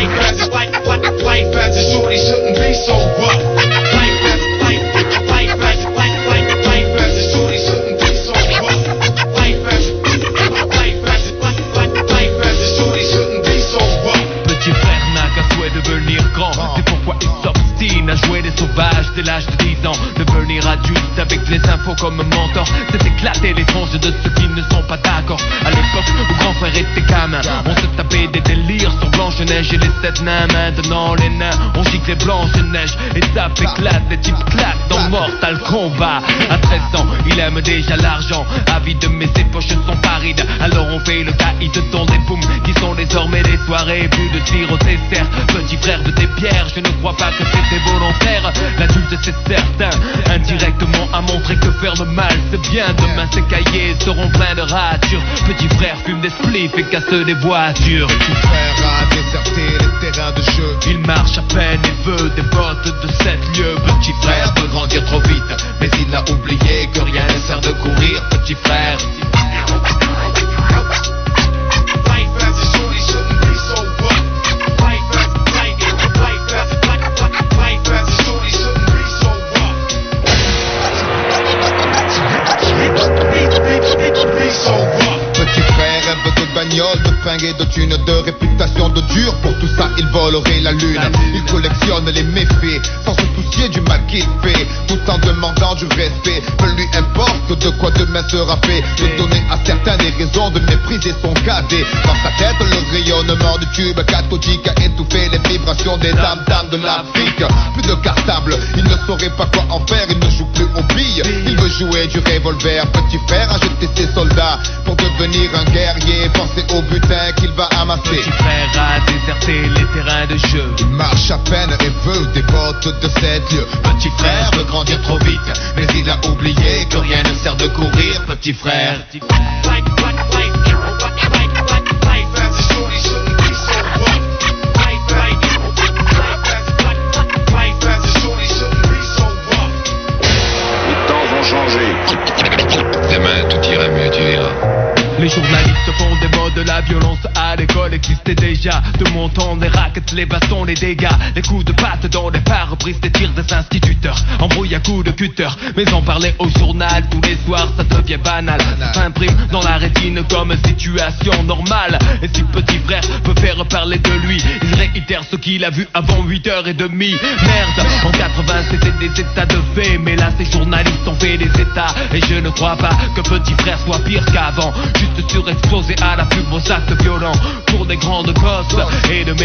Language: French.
Life frère n'a qu'à souhait devenir grand. C'est pourquoi il s'obstine à jouer les sauvages dès l'âge de 10 ans. Devenir adulte avec les infos comme mentor, c'est éclater les tranches de ceux qui ne sont pas d'accord l'époque où grand frère était gamin On se tapait des délires sur Blanche-Neige et les sept nains. Maintenant les nains on gicle les Blanche-Neige Et tape éclate, les types claquent dans Mortal Kombat. À 13 ans il aime déjà l'argent. Avide mais ses poches sont parides. Alors on fait le caïd dans des boums Qui sont désormais des soirées Plus de tir au dessert Petit frère de tes pierres Je ne crois pas que c'était volontaire. L'adulte c'est certain Indirectement a montré que faire le mal c'est bien. Demain ces cahiers seront pleins de ratures. Petit frère fume des spliffs et casse des voitures. Petit frère a déserté les terrains de jeu. Il marche à peine et veut des bottes de sept lieux. Petit frère veut grandir trop vite Mais il a oublié que rien ne sert de courir. Petit frère de thunes, de réputation de dur. Pour tout ça, il volerait la lune. Il collectionne les méfaits, sans se soucier du mal qu'il fait, tout en demandant du respect. Peu lui importe de quoi demain sera fait. De donner à certains des raisons de mépriser son cadet. Dans sa tête, le rayonnement du tube cathodique a étouffé les vibrations des dames dames de l'Afrique. Plus de cartable, il ne saurait pas quoi en faire. Il ne joue plus aux billes, il veut jouer du revolver. Petit frère a jeté ses soldats devenir un guerrier. Penser au butin qu'il va amasser. Petit frère a déserté les terrains de jeu Il marche à peine et veut des bottes de sept lieux. Petit frère veut grandir trop vite Mais il a oublié que rien ne sert de courir Petit frère Life, life, Les journalistes font des mots de la violence à l'école. Existait déjà De mon temps, les rackets, les bâtons, les dégâts. Les coups de patte dans les pare-brises des tirs des instituteurs. Embrouille à coups de cutter Mais en parler au journal tous les soirs ça devient banal. Ça s'imprime dans la rétine comme situation normale. Et si petit frère peut faire parler de lui Il réitère ce qu'il a vu avant 8h30 Merde, 80 c'était des états de fait. Mais là ces journalistes ont fait des états. Et je ne crois pas que petit frère soit pire qu'avant. Juste surexposé à la plus beaux actes violents Pour des grandes causes et de